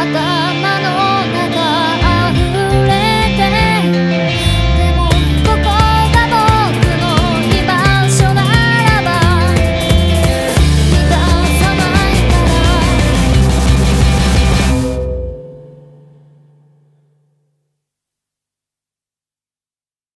頭